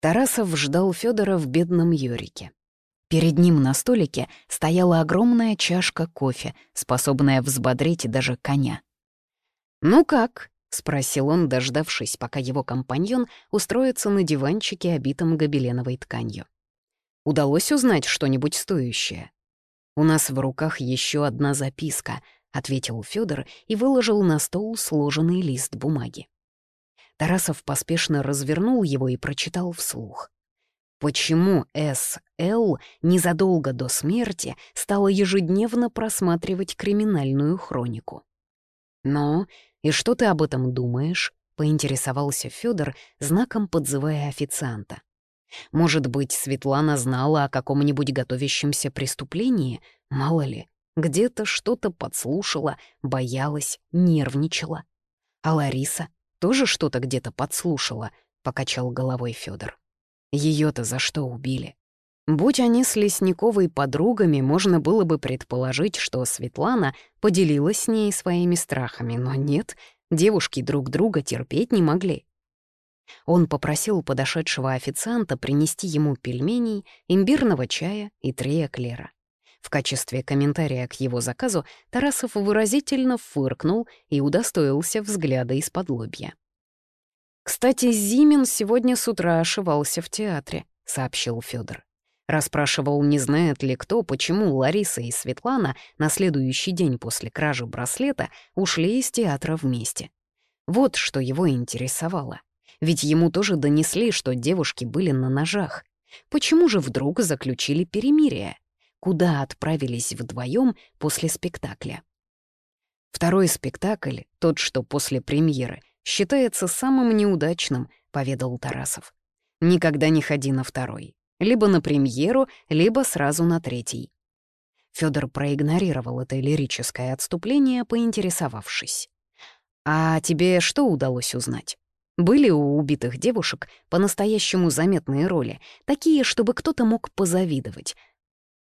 Тарасов ждал Федора в бедном Юрике. Перед ним на столике стояла огромная чашка кофе, способная взбодрить даже коня. «Ну как?» — спросил он, дождавшись, пока его компаньон устроится на диванчике, обитом гобеленовой тканью. «Удалось узнать что-нибудь стоящее?» «У нас в руках еще одна записка», — ответил Федор и выложил на стол сложенный лист бумаги. Тарасов поспешно развернул его и прочитал вслух. Почему С.Л. незадолго до смерти стала ежедневно просматривать криминальную хронику? «Ну, и что ты об этом думаешь?» — поинтересовался Федор, знаком подзывая официанта. «Может быть, Светлана знала о каком-нибудь готовящемся преступлении? Мало ли, где-то что-то подслушала, боялась, нервничала. А Лариса? Тоже что-то где-то подслушала», — покачал головой Федор. Ее-то за что убили? Будь они с Лесниковой подругами, можно было бы предположить, что Светлана поделилась с ней своими страхами, но нет, девушки друг друга терпеть не могли. Он попросил подошедшего официанта принести ему пельменей, имбирного чая и три эклера. В качестве комментария к его заказу Тарасов выразительно фыркнул и удостоился взгляда из-под лобья. «Кстати, Зимин сегодня с утра ошивался в театре», — сообщил Федор. Расспрашивал, не знает ли кто, почему Лариса и Светлана на следующий день после кражи браслета ушли из театра вместе. Вот что его интересовало. Ведь ему тоже донесли, что девушки были на ножах. Почему же вдруг заключили перемирие? Куда отправились вдвоем после спектакля? Второй спектакль, тот, что после премьеры, считается самым неудачным», — поведал Тарасов. «Никогда не ходи на второй. Либо на премьеру, либо сразу на третий». Фёдор проигнорировал это лирическое отступление, поинтересовавшись. «А тебе что удалось узнать? Были у убитых девушек по-настоящему заметные роли, такие, чтобы кто-то мог позавидовать?»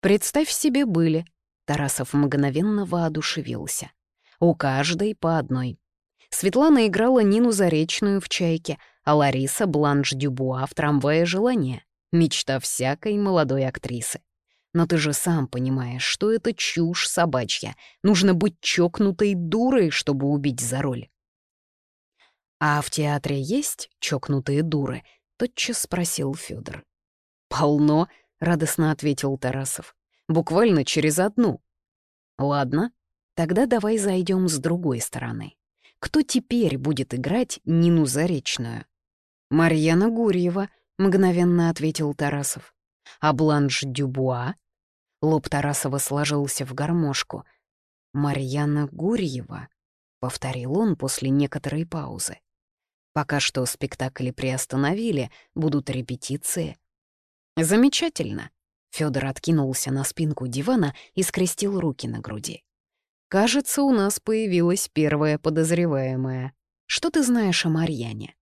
«Представь себе, были». Тарасов мгновенно воодушевился. «У каждой по одной. Светлана играла Нину Заречную в «Чайке», а Лариса — Бланш Дюбуа в «Трамвае желания». Мечта всякой молодой актрисы. Но ты же сам понимаешь, что это чушь собачья. Нужно быть чокнутой дурой, чтобы убить за роль. «А в театре есть чокнутые дуры?» — тотчас спросил Федор. «Полно», — радостно ответил Тарасов. «Буквально через одну». «Ладно, тогда давай зайдем с другой стороны. Кто теперь будет играть Нину Заречную? «Марьяна Гурьева», — мгновенно ответил Тарасов. «А Бланш Дюбуа?» Лоб Тарасова сложился в гармошку. «Марьяна Гурьева», — повторил он после некоторой паузы. «Пока что спектакли приостановили, будут репетиции». «Замечательно», — Фёдор откинулся на спинку дивана и скрестил руки на груди. Кажется, у нас появилась первая подозреваемая. Что ты знаешь о Марьяне?»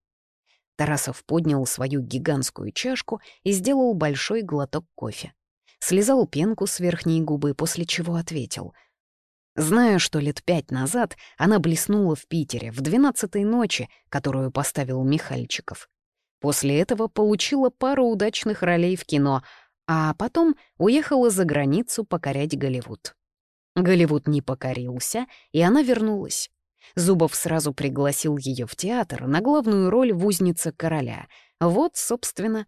Тарасов поднял свою гигантскую чашку и сделал большой глоток кофе. Слезал пенку с верхней губы, после чего ответил. Знаю, что лет пять назад она блеснула в Питере в двенадцатой ночи, которую поставил Михальчиков. После этого получила пару удачных ролей в кино, а потом уехала за границу покорять Голливуд. Голливуд не покорился, и она вернулась. Зубов сразу пригласил ее в театр на главную роль в «Узнице короля». Вот, собственно.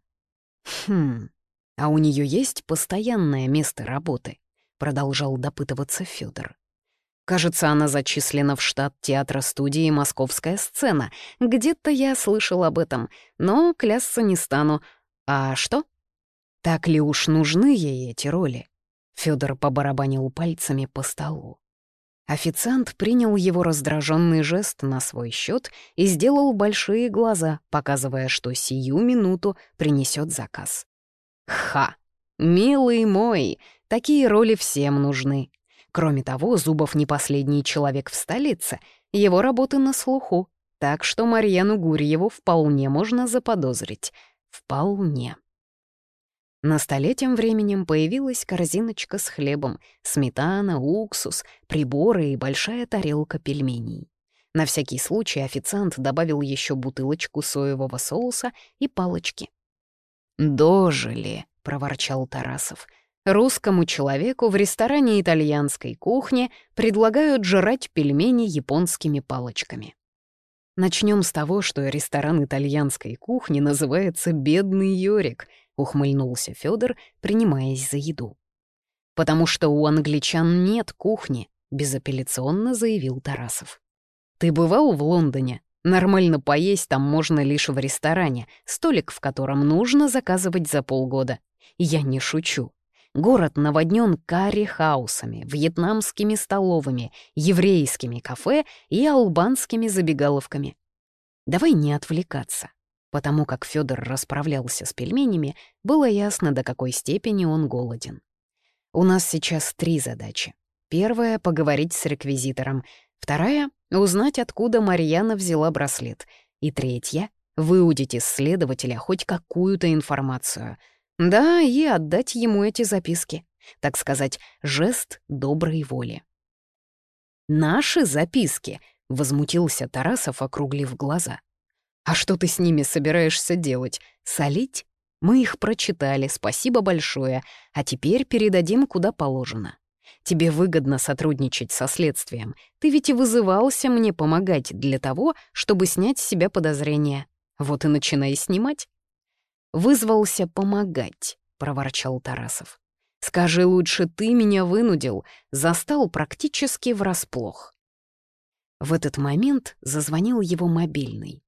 «Хм, а у нее есть постоянное место работы?» — продолжал допытываться Федор. «Кажется, она зачислена в штат театра-студии «Московская сцена». Где-то я слышал об этом, но клясться не стану. А что? Так ли уж нужны ей эти роли?» Федор побарабанил пальцами по столу. Официант принял его раздраженный жест на свой счет и сделал большие глаза, показывая, что сию минуту принесет заказ. «Ха! Милый мой! Такие роли всем нужны. Кроме того, Зубов не последний человек в столице, его работы на слуху, так что Марьяну Гурьеву вполне можно заподозрить. Вполне». На столе тем временем появилась корзиночка с хлебом, сметана, уксус, приборы и большая тарелка пельменей. На всякий случай официант добавил еще бутылочку соевого соуса и палочки. «Дожили», — проворчал Тарасов. «Русскому человеку в ресторане итальянской кухни предлагают жрать пельмени японскими палочками». Начнем с того, что ресторан итальянской кухни называется «Бедный Йорик», — ухмыльнулся Федор, принимаясь за еду. «Потому что у англичан нет кухни», — безапелляционно заявил Тарасов. «Ты бывал в Лондоне? Нормально поесть там можно лишь в ресторане, столик в котором нужно заказывать за полгода. Я не шучу. Город наводнен карри-хаусами, вьетнамскими столовыми, еврейскими кафе и албанскими забегаловками. Давай не отвлекаться. Потому как Федор расправлялся с пельменями, было ясно, до какой степени он голоден. У нас сейчас три задачи. Первая — поговорить с реквизитором. Вторая — узнать, откуда Марьяна взяла браслет. И третья — выудить из следователя хоть какую-то информацию — да, и отдать ему эти записки. Так сказать, жест доброй воли. «Наши записки!» — возмутился Тарасов, округлив глаза. «А что ты с ними собираешься делать? Солить? Мы их прочитали, спасибо большое, а теперь передадим куда положено. Тебе выгодно сотрудничать со следствием. Ты ведь и вызывался мне помогать для того, чтобы снять с себя подозрения. Вот и начинай снимать». «Вызвался помогать», — проворчал Тарасов. «Скажи лучше, ты меня вынудил, застал практически врасплох». В этот момент зазвонил его мобильный.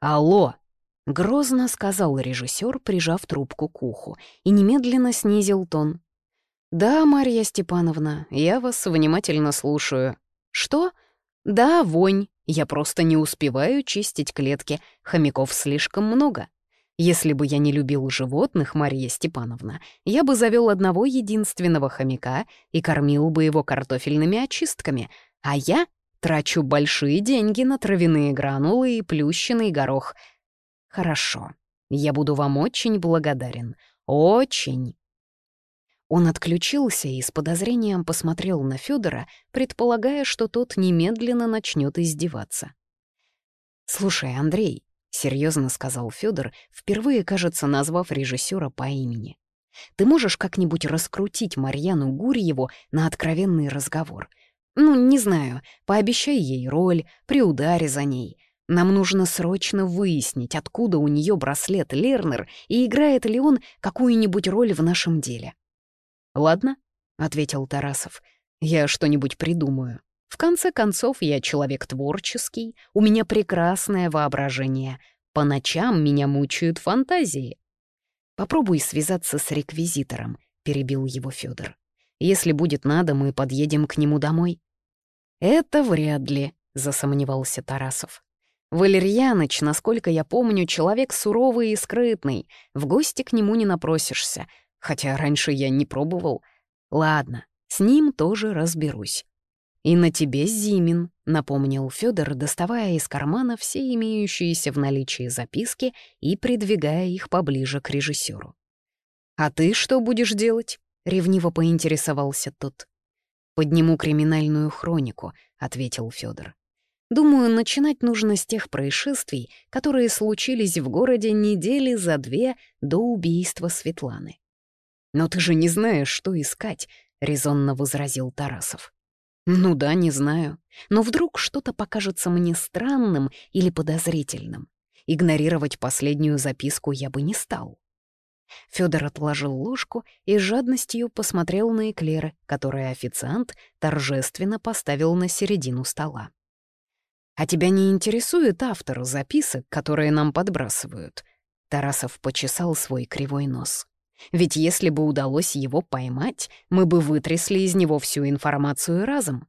«Алло!» — грозно сказал режиссер, прижав трубку к уху, и немедленно снизил тон. «Да, Марья Степановна, я вас внимательно слушаю. Что? Да, вонь. Я просто не успеваю чистить клетки, хомяков слишком много. Если бы я не любил животных, Мария Степановна, я бы завел одного единственного хомяка и кормил бы его картофельными очистками, а я трачу большие деньги на травяные гранулы и плющенный горох. Хорошо, я буду вам очень благодарен. Очень. Он отключился и с подозрением посмотрел на Федора, предполагая, что тот немедленно начнет издеваться. «Слушай, Андрей, серьезно сказал Федор, впервые, кажется, назвав режиссера по имени. Ты можешь как-нибудь раскрутить Марьяну Гурьеву на откровенный разговор? Ну, не знаю, пообещай ей роль, при ударе за ней. Нам нужно срочно выяснить, откуда у нее браслет Лернер и играет ли он какую-нибудь роль в нашем деле. «Ладно», — ответил Тарасов, — «я что-нибудь придумаю. В конце концов, я человек творческий, у меня прекрасное воображение. По ночам меня мучают фантазии. Попробуй связаться с реквизитором, перебил его Федор. Если будет надо, мы подъедем к нему домой. Это вряд ли, засомневался Тарасов. Валерьяныч, насколько я помню, человек суровый и скрытный. В гости к нему не напросишься, хотя раньше я не пробовал. Ладно, с ним тоже разберусь. «И на тебе Зимин», — напомнил Федор, доставая из кармана все имеющиеся в наличии записки и придвигая их поближе к режиссеру. «А ты что будешь делать?» — ревниво поинтересовался тот. «Подниму криминальную хронику», — ответил Федор. «Думаю, начинать нужно с тех происшествий, которые случились в городе недели за две до убийства Светланы». «Но ты же не знаешь, что искать», — резонно возразил Тарасов. Ну да, не знаю. Но вдруг что-то покажется мне странным или подозрительным. Игнорировать последнюю записку я бы не стал. Федор отложил ложку и с жадностью посмотрел на эклеры, которые официант торжественно поставил на середину стола. «А тебя не интересует автор записок, которые нам подбрасывают?» Тарасов почесал свой кривой нос. Ведь если бы удалось его поймать, мы бы вытрясли из него всю информацию разом.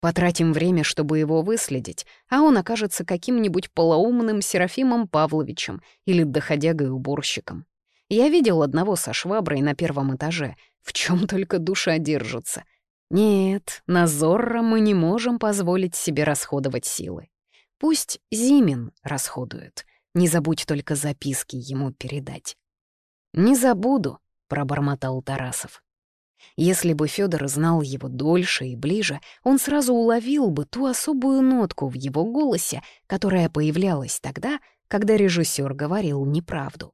Потратим время, чтобы его выследить, а он окажется каким-нибудь полоумным Серафимом Павловичем или доходягой-уборщиком. Я видел одного со шваброй на первом этаже, в чем только душа держится. Нет, на Зорро мы не можем позволить себе расходовать силы. Пусть Зимин расходует. Не забудь только записки ему передать. «Не забуду», — пробормотал Тарасов. Если бы Федор знал его дольше и ближе, он сразу уловил бы ту особую нотку в его голосе, которая появлялась тогда, когда режиссер говорил неправду.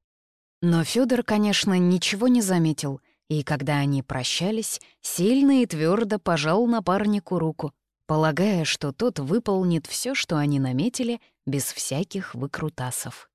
Но Федор, конечно, ничего не заметил, и когда они прощались, сильно и твердо пожал напарнику руку, полагая, что тот выполнит все, что они наметили, без всяких выкрутасов.